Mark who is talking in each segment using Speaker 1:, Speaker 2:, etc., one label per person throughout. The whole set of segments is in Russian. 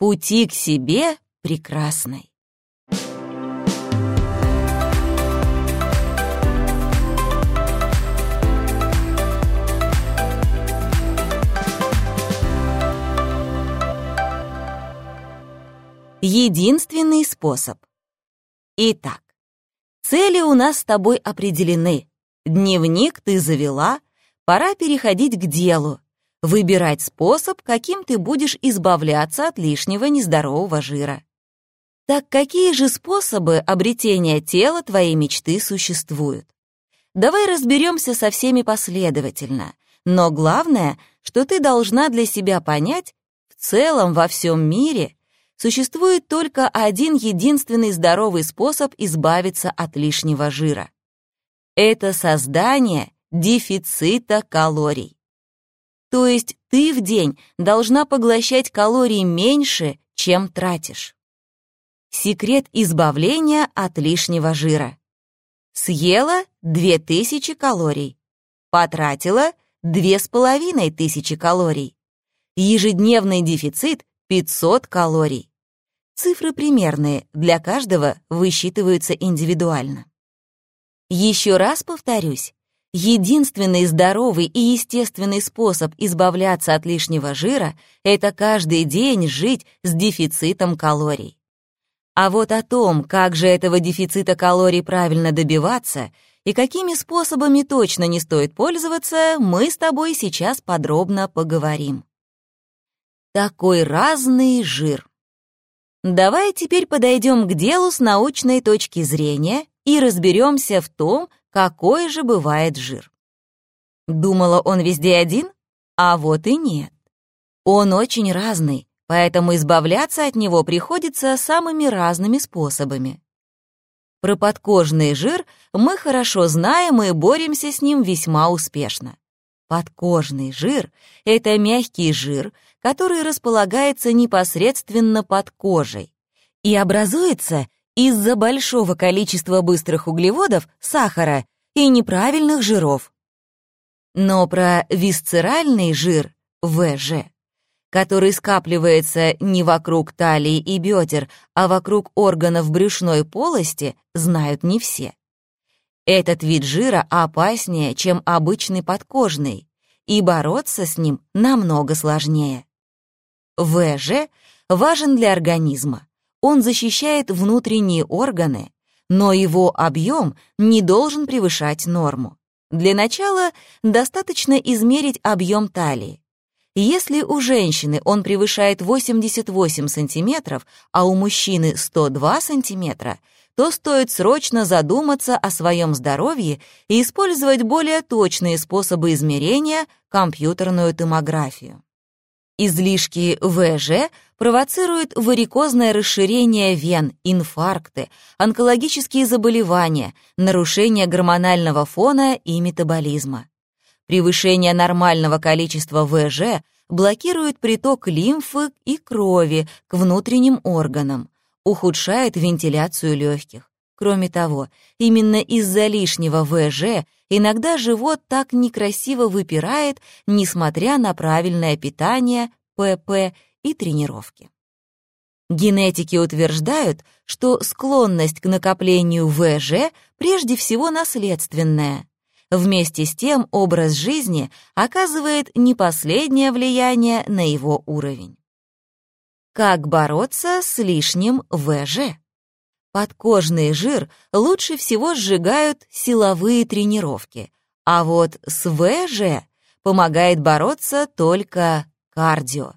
Speaker 1: Пути к себе прекрасной. Единственный способ. Итак, цели у нас с тобой определены. Дневник ты завела, пора переходить к делу, выбирать способ, каким ты будешь избавляться от лишнего нездорового жира. Так какие же способы обретения тела твоей мечты существуют? Давай разберемся со всеми последовательно. Но главное, что ты должна для себя понять, в целом во всем мире существует только один единственный здоровый способ избавиться от лишнего жира. Это создание дефицита калорий. То есть ты в день должна поглощать калорий меньше, чем тратишь. Секрет избавления от лишнего жира. Съела 2000 калорий, потратила 2500 калорий. Ежедневный дефицит 500 калорий. Цифры примерные, для каждого высчитываются индивидуально. Еще раз повторюсь, единственный здоровый и естественный способ избавляться от лишнего жира — это каждый день жить с дефицитом калорий. А вот о том, как же этого дефицита калорий правильно добиваться и какими способами точно не стоит пользоваться, мы с тобой сейчас подробно поговорим. Такой разный жир. Давай теперь подойдем к делу с научной точки зрения и разберемся в том, какой же бывает жир. Думала, он везде один? А вот и нет. Он очень разный, поэтому избавляться от него приходится самыми разными способами. Про подкожный жир мы хорошо знаем и боремся с ним весьма успешно. Подкожный жир — это мягкий жир, который располагается непосредственно под кожей и образуется из-за большого количества быстрых углеводов, сахара и неправильных жиров. Но про висцеральный жир, ВЖ, который скапливается не вокруг талии и бедер, а вокруг органов брюшной полости, знают не все. Этот вид жира опаснее, чем обычный подкожный, и бороться с ним намного сложнее. ВЖ важен для организма. Он защищает внутренние органы, но его объем не должен превышать норму. Для начала достаточно измерить объем талии. Если у женщины он превышает 88 сантиметров, а у мужчины 102 сантиметра, то стоит срочно задуматься о своем здоровье и использовать более точные способы измерения – компьютерную томографию. Излишки ВЖ провоцируют варикозное расширение вен, инфаркты, онкологические заболевания, нарушение гормонального фона и метаболизма. Превышение нормального количества ВЖ блокирует приток лимфы и крови к внутренним органам, ухудшает вентиляцию легких. Кроме того, именно из-за лишнего ВЖ Иногда живот так некрасиво выпирает, несмотря на правильное питание, ПП и тренировки. Генетики утверждают, что склонность к накоплению ВЖ прежде всего наследственная. Вместе с тем образ жизни оказывает не последнее влияние на его уровень. Как бороться с лишним ВЖ? Подкожный жир лучше всего сжигают силовые тренировки, а вот с ВЖ помогает бороться только кардио.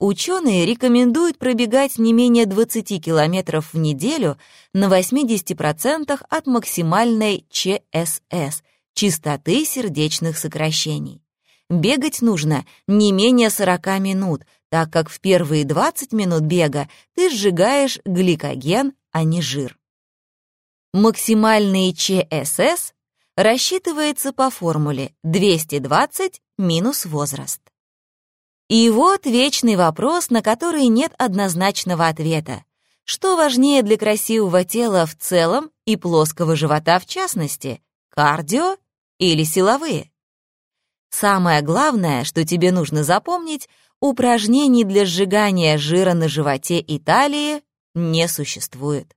Speaker 1: Ученые рекомендуют пробегать не менее 20 километров в неделю на 80% от максимальной ЧСС – частоты сердечных сокращений. Бегать нужно не менее 40 минут, так как в первые 20 минут бега ты сжигаешь гликоген, а не жир. Максимальный ЧСС рассчитывается по формуле 220 минус возраст. И вот вечный вопрос, на который нет однозначного ответа. Что важнее для красивого тела в целом и плоского живота в частности, кардио или силовые? Самое главное, что тебе нужно запомнить, упражнений для сжигания жира на животе и талии не существует.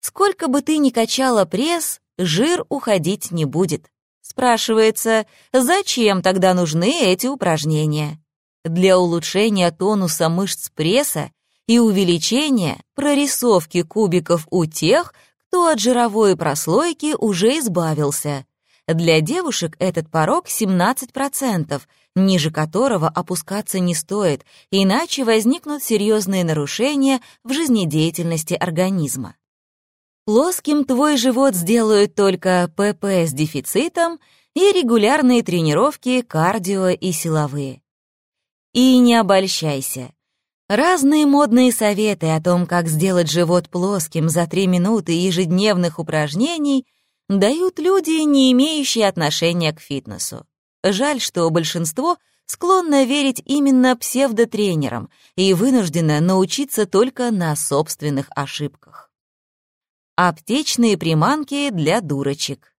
Speaker 1: Сколько бы ты ни качала пресс, жир уходить не будет. Спрашивается, зачем тогда нужны эти упражнения? Для улучшения тонуса мышц пресса и увеличения прорисовки кубиков у тех, кто от жировой прослойки уже избавился. Для девушек этот порог 17%, ниже которого опускаться не стоит, иначе возникнут серьезные нарушения в жизнедеятельности организма. Плоским твой живот сделают только ПП с дефицитом и регулярные тренировки кардио и силовые. И не обольщайся. Разные модные советы о том, как сделать живот плоским за 3 минуты ежедневных упражнений дают люди, не имеющие отношения к фитнесу. Жаль, что большинство склонно верить именно псевдотренерам и вынуждено научиться только на собственных ошибках. Аптечные приманки для дурочек.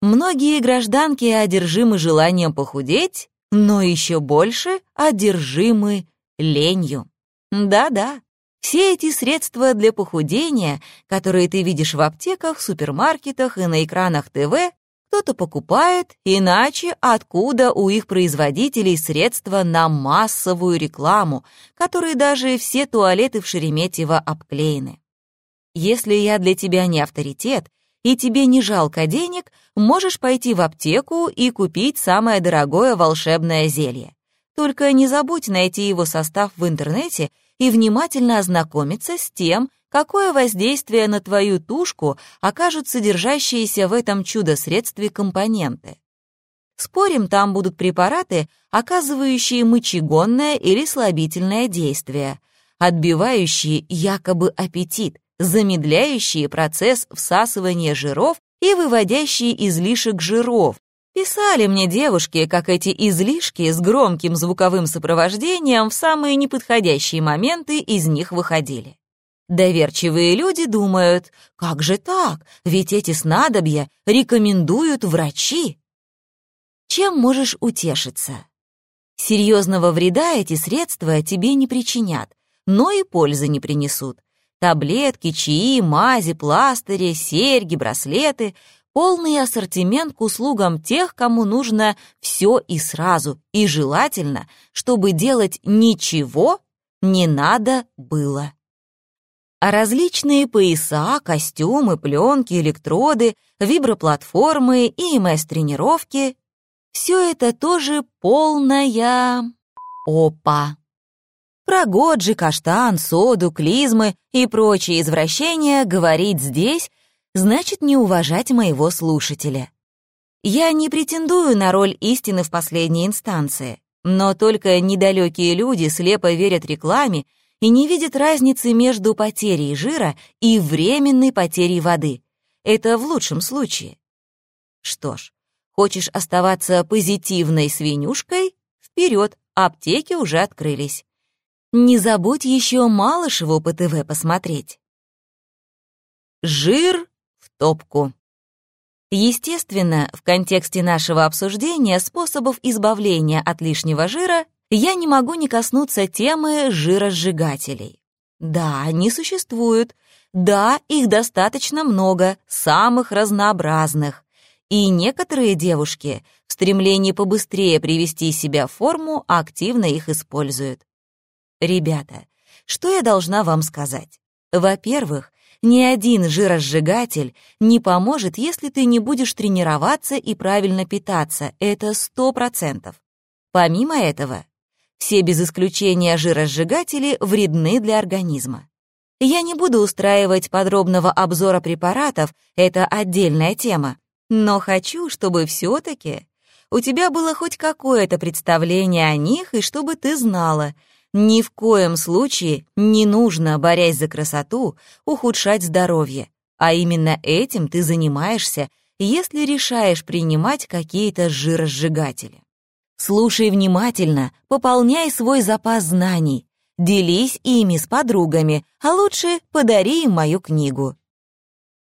Speaker 1: Многие гражданки одержимы желанием похудеть, но еще больше одержимы ленью. Да-да, все эти средства для похудения, которые ты видишь в аптеках, супермаркетах и на экранах ТВ, кто-то покупает, иначе откуда у их производителей средства на массовую рекламу, которые даже все туалеты в Шереметьево обклеены. Если я для тебя не авторитет, и тебе не жалко денег, можешь пойти в аптеку и купить самое дорогое волшебное зелье. Только не забудь найти его состав в интернете и внимательно ознакомиться с тем, какое воздействие на твою тушку окажут содержащиеся в этом чудо-средстве компоненты. Спорим, там будут препараты, оказывающие мочегонное или слабительное действие, отбивающие якобы аппетит, замедляющие процесс всасывания жиров и выводящие излишек жиров, Писали мне девушки, как эти излишки с громким звуковым сопровождением в самые неподходящие моменты из них выходили. Доверчивые люди думают, как же так, ведь эти снадобья рекомендуют врачи. Чем можешь утешиться? Серьезного вреда эти средства тебе не причинят, но и пользы не принесут. Таблетки, чаи, мази, пластыри, серьги, браслеты полный ассортимент к услугам тех, кому нужно все и сразу, и желательно, чтобы делать ничего не надо было. А различные пояса, костюмы, пленки, электроды, виброплатформы и МС-тренировки — все это тоже полная опа. Про годжи, каштан, соду, клизмы и прочие извращения говорить здесь значит не уважать моего слушателя. Я не претендую на роль истины в последней инстанции, но только недалекие люди слепо верят рекламе и не видят разницы между потерей жира и временной потерей воды. Это в лучшем случае. Что ж, хочешь оставаться позитивной свинюшкой? Вперед, аптеки уже открылись. Не забудь еще Малышеву по ТВ посмотреть. Жир топку. Естественно, в контексте нашего обсуждения способов избавления от лишнего жира я не могу не коснуться темы жиросжигателей. Да, они существуют. Да, их достаточно много, самых разнообразных. И некоторые девушки в стремлении побыстрее привести себя в форму активно их используют. Ребята, что я должна вам сказать? Во-первых, ни один жиросжигатель не поможет, если ты не будешь тренироваться и правильно питаться. Это сто процентов. Помимо этого, все без исключения жиросжигатели вредны для организма. Я не буду устраивать подробного обзора препаратов, это отдельная тема, но хочу, чтобы все-таки у тебя было хоть какое-то представление о них и чтобы ты знала — ни в коем случае не нужно, борясь за красоту, ухудшать здоровье, а именно этим ты занимаешься, если решаешь принимать какие-то жиросжигатели. Слушай внимательно, пополняй свой запас знаний, делись ими с подругами, а лучше подари им мою книгу.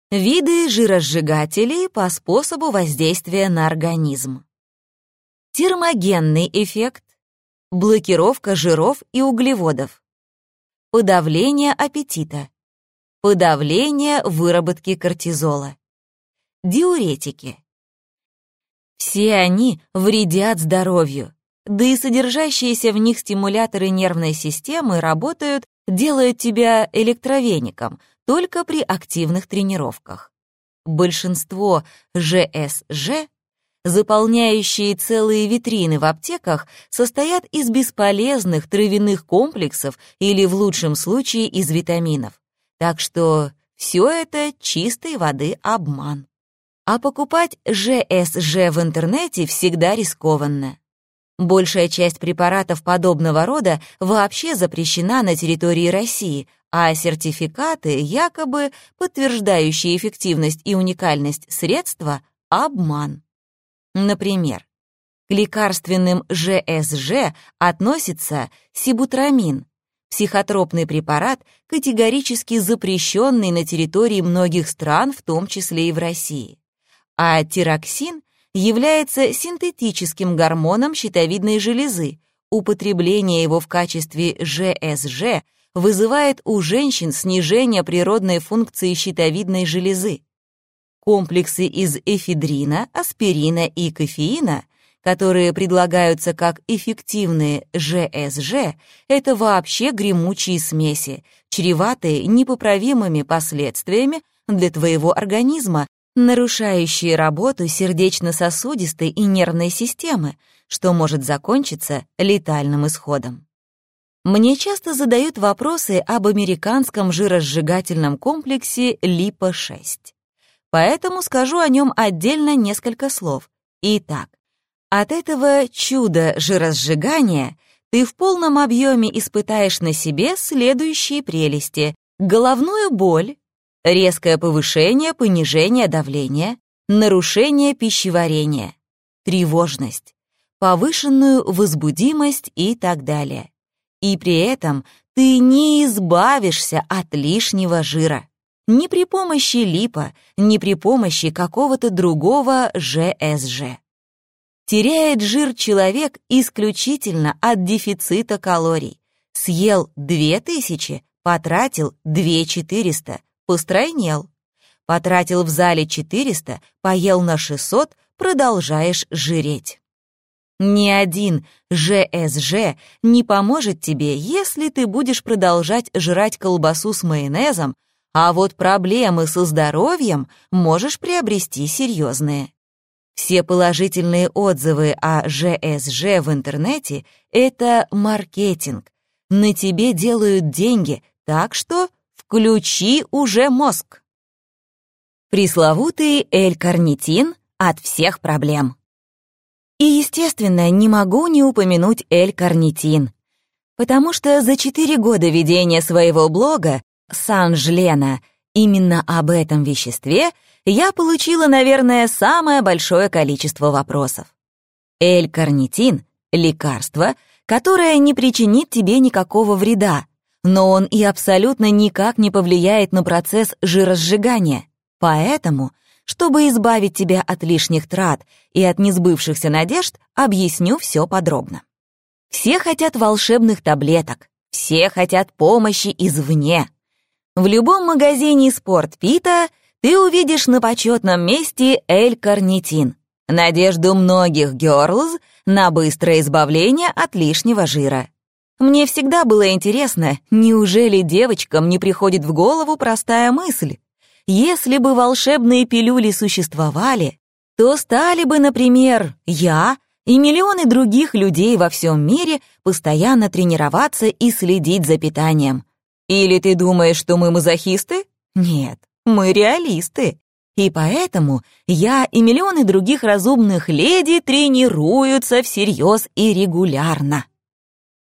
Speaker 1: Виды жиросжигателей по способу воздействия на организм. Термогенный эффект, блокировка жиров и углеводов, подавление аппетита, подавление выработки кортизола, диуретики. Все они вредят здоровью, да и содержащиеся в них стимуляторы нервной системы работают, делая тебя электровеником только при активных тренировках. Большинство ЖСЖ, заполняющие целые витрины в аптеках, состоят из бесполезных травяных комплексов или, в лучшем случае, из витаминов. Так что все это чистой воды обман. А покупать ЖСЖ в интернете всегда рискованно. Большая часть препаратов подобного рода вообще запрещена на территории России, а сертификаты, якобы подтверждающие эффективность и уникальность средства, — обман. Например, к лекарственным ЖСЖ относится сибутрамин, психотропный препарат, категорически запрещенный на территории многих стран, в том числе и в России. А тироксин является синтетическим гормоном щитовидной железы. Употребление его в качестве ЖСЖ вызывает у женщин снижение природной функции щитовидной железы. Комплексы из эфедрина, аспирина и кофеина, которые предлагаются как эффективные ЖСЖ, это вообще гремучие смеси, чреватые непоправимыми последствиями для твоего организма нарушающие работу сердечно-сосудистой и нервной системы, что может закончиться летальным исходом. Мне часто задают вопросы об американском жиросжигательном комплексе ЛИПО-6. Поэтому скажу о нем отдельно несколько слов. Итак, от этого чуда жиросжигания ты в полном объеме испытаешь на себе следующие прелести. Головную боль, резкое повышение, понижение давления, нарушение пищеварения, тревожность, повышенную возбудимость и так далее. И при этом ты не избавишься от лишнего жира. Ни при помощи липа, ни при помощи какого-то другого ЖСЖ. Теряет жир человек исключительно от дефицита калорий. Съел 2000, потратил 2400, постройнел. Потратил в зале 400, поел на 600, продолжаешь жиреть. Ни один ЖСЖ не поможет тебе, если ты будешь продолжать жрать колбасу с майонезом, а вот проблемы со здоровьем можешь приобрести серьезные. Все положительные отзывы о ЖСЖ в интернете — это маркетинг. На тебе делают деньги, так что Включи уже мозг. Пресловутый L-карнитин от всех проблем. И, естественно, не могу не упомянуть L-карнитин, потому что за четыре года ведения своего блога «Санж-Лена» именно об этом веществе я получила, наверное, самое большое количество вопросов. L-карнитин — лекарство, которое не причинит тебе никакого вреда, но он и абсолютно никак не повлияет на процесс жиросжигания. Поэтому, чтобы избавить тебя от лишних трат и от несбывшихся надежд, объясню все подробно. Все хотят волшебных таблеток, все хотят помощи извне. В любом магазине спортпита ты увидишь на почетном месте L-карнитин, надежду многих герлз на быстрое избавление от лишнего жира. Мне всегда было интересно, неужели девочкам не приходит в голову простая мысль? Если бы волшебные пилюли существовали, то стали бы, например, я и миллионы других людей во всем мире постоянно тренироваться и следить за питанием. Или ты думаешь, что мы мазохисты? Нет, мы реалисты. И поэтому я и миллионы других разумных леди тренируются всерьез и регулярно.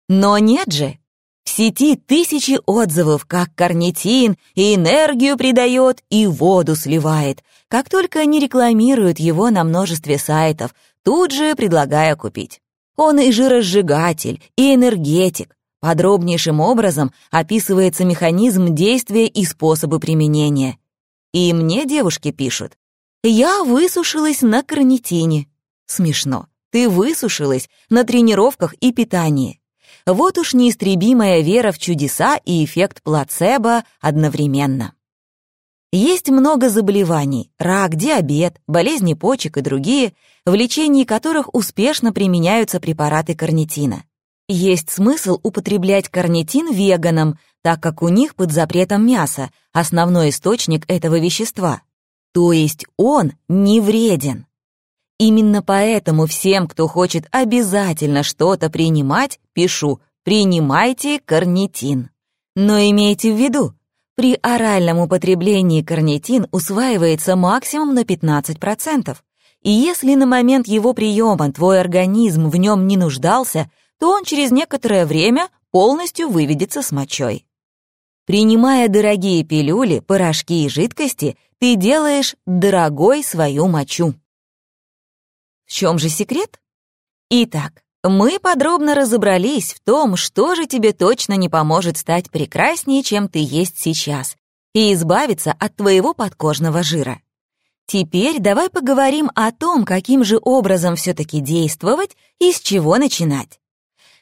Speaker 1: Но нет же. В сети тысячи отзывов, как карнитин и энергию придает, и воду сливает. Как только они рекламируют его на множестве сайтов, тут же предлагая купить. Он и жиросжигатель, и энергетик. Подробнейшим образом описывается механизм действия и способы применения. И мне девушки пишут. Я высушилась на карнитине. Смешно. Ты высушилась на тренировках и питании. Вот уж неистребимая вера в чудеса и эффект плацебо одновременно. Есть много заболеваний – рак, диабет, болезни почек и другие, в лечении которых успешно применяются препараты карнитина. Есть смысл употреблять карнитин веганам, так как у них под запретом мясо, основной источник этого вещества. То есть он не вреден. Именно поэтому всем, кто хочет обязательно что-то принимать, пишу «принимайте карнитин». Но имейте в виду, при оральном употреблении карнитин усваивается максимум на 15%. И если на момент его приема твой организм в нем не нуждался, то он через некоторое время полностью выведется с мочой. Принимая дорогие пилюли, порошки и жидкости, ты делаешь дорогой свою мочу. В чем же секрет? Итак, мы подробно разобрались в том, что же тебе точно не поможет стать прекраснее, чем ты есть сейчас, и избавиться от твоего подкожного жира. Теперь давай поговорим о том, каким же образом все-таки действовать и с чего начинать.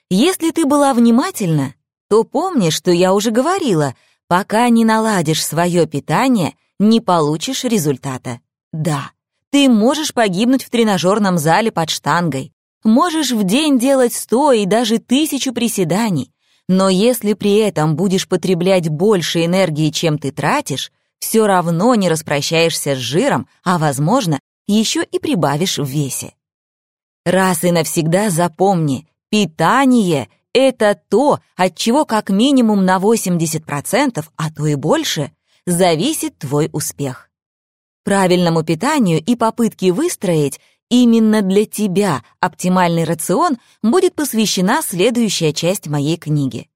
Speaker 1: Если ты была внимательна, то помни, что я уже говорила, пока не наладишь свое питание, не получишь результата. Да, ты можешь погибнуть в тренажерном зале под штангой, Можешь в день делать сто и даже тысячу приседаний, но если при этом будешь потреблять больше энергии, чем ты тратишь, все равно не распрощаешься с жиром, а, возможно, еще и прибавишь в весе. Раз и навсегда запомни, питание — это то, от чего как минимум на 80%, а то и больше, зависит твой успех. Правильному питанию и попытке выстроить Именно для тебя оптимальный рацион будет посвящена следующая часть моей книги.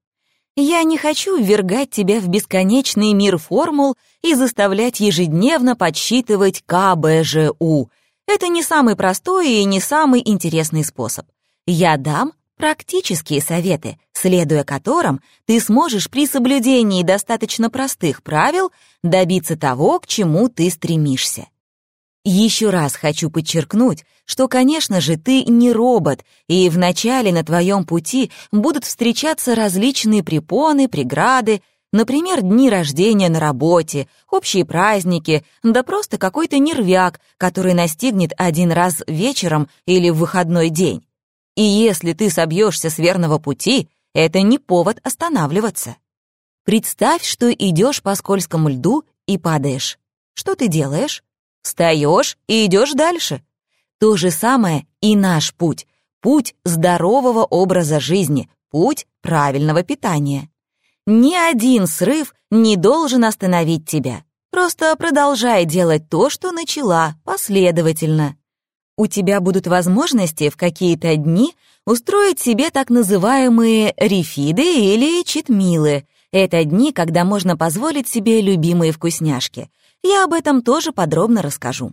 Speaker 1: Я не хочу ввергать тебя в бесконечный мир формул и заставлять ежедневно подсчитывать КБЖУ. Это не самый простой и не самый интересный способ. Я дам практические советы, следуя которым ты сможешь при соблюдении достаточно простых правил добиться того, к чему ты стремишься. Еще раз хочу подчеркнуть, что, конечно же, ты не робот, и вначале на твоем пути будут встречаться различные препоны, преграды, например, дни рождения на работе, общие праздники, да просто какой-то нервяк, который настигнет один раз вечером или в выходной день. И если ты собьешься с верного пути, это не повод останавливаться. Представь, что идешь по скользкому льду и падаешь. Что ты делаешь? Встаешь и идешь дальше. То же самое и наш путь. Путь здорового образа жизни, путь правильного питания. Ни один срыв не должен остановить тебя. Просто продолжай делать то, что начала, последовательно. У тебя будут возможности в какие-то дни устроить себе так называемые рефиды или читмилы. Это дни, когда можно позволить себе любимые вкусняшки — я об этом тоже подробно расскажу.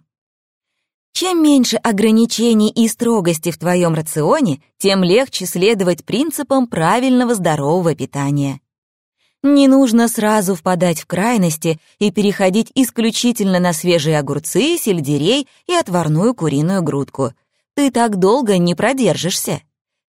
Speaker 1: Чем меньше ограничений и строгости в твоем рационе, тем легче следовать принципам правильного здорового питания. Не нужно сразу впадать в крайности и переходить исключительно на свежие огурцы, сельдерей и отварную куриную грудку. Ты так долго не продержишься.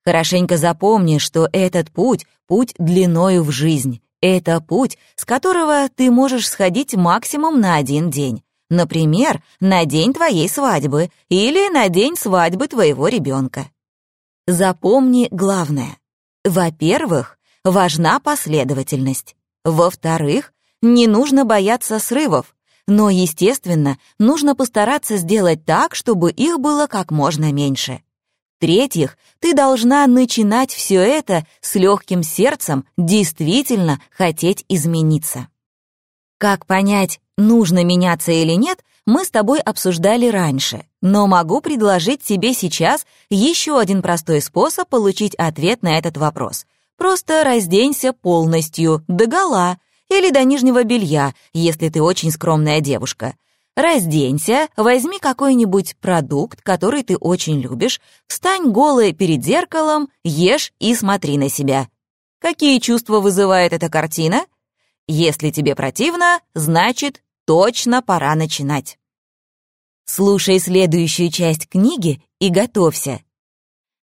Speaker 1: Хорошенько запомни, что этот путь — путь длиною в жизнь. Это путь, с которого ты можешь сходить максимум на один день. Например, на день твоей свадьбы или на день свадьбы твоего ребенка. Запомни главное. Во-первых, важна последовательность. Во-вторых, не нужно бояться срывов, но, естественно, нужно постараться сделать так, чтобы их было как можно меньше. В-третьих, ты должна начинать все это с легким сердцем, действительно хотеть измениться. Как понять, нужно меняться или нет, мы с тобой обсуждали раньше, но могу предложить тебе сейчас еще один простой способ получить ответ на этот вопрос. Просто разденься полностью, догола, или до нижнего белья, если ты очень скромная девушка. Разденься, возьми какой-нибудь продукт, который ты очень любишь, встань голая перед зеркалом, ешь и смотри на себя. Какие чувства вызывает эта картина? Если тебе противно, значит, точно пора начинать. Слушай следующую часть книги и готовься.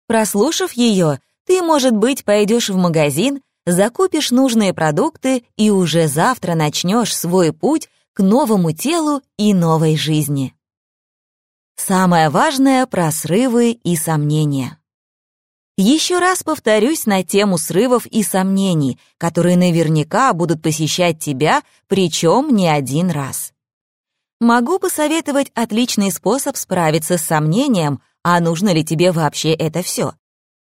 Speaker 1: Прослушав ее, ты, может быть, пойдешь в магазин, закупишь нужные продукты и уже завтра начнешь свой путь к новому телу и новой жизни. Самое важное про срывы и сомнения. Еще раз повторюсь на тему срывов и сомнений, которые наверняка будут посещать тебя, причем не один раз. Могу посоветовать отличный способ справиться с сомнением, а нужно ли тебе вообще это все.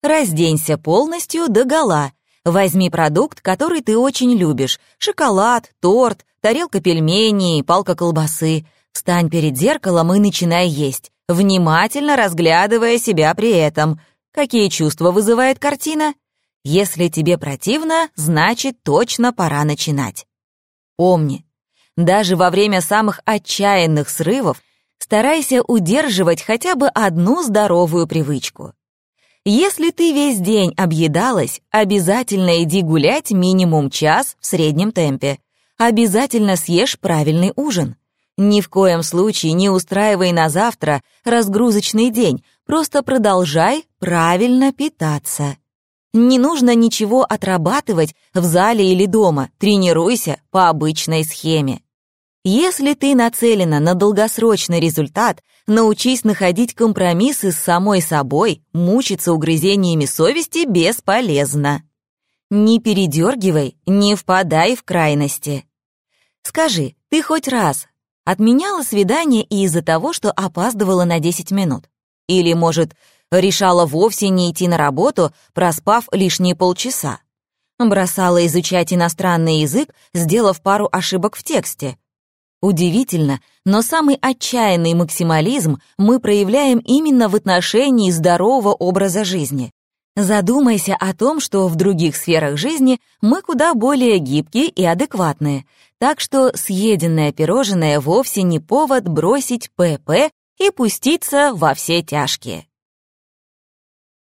Speaker 1: Разденься полностью до гола. Возьми продукт, который ты очень любишь. Шоколад, торт, тарелка пельменей, палка колбасы. Встань перед зеркалом и начинай есть, внимательно разглядывая себя при этом. Какие чувства вызывает картина? Если тебе противно, значит, точно пора начинать. Помни, даже во время самых отчаянных срывов старайся удерживать хотя бы одну здоровую привычку. Если ты весь день объедалась, обязательно иди гулять минимум час в среднем темпе. Обязательно съешь правильный ужин. Ни в коем случае не устраивай на завтра разгрузочный день, просто продолжай правильно питаться. Не нужно ничего отрабатывать в зале или дома, тренируйся по обычной схеме. Если ты нацелена на долгосрочный результат, научись находить компромиссы с самой собой, мучиться угрызениями совести бесполезно. Не передергивай, не впадай в крайности. Скажи, ты хоть раз отменяла свидание из-за того, что опаздывала на 10 минут? Или, может, решала вовсе не идти на работу, проспав лишние полчаса? Бросала изучать иностранный язык, сделав пару ошибок в тексте, Удивительно, но самый отчаянный максимализм мы проявляем именно в отношении здорового образа жизни. Задумайся о том, что в других сферах жизни мы куда более гибкие и адекватные, так что съеденное пирожное вовсе не повод бросить ПП и пуститься во все тяжкие.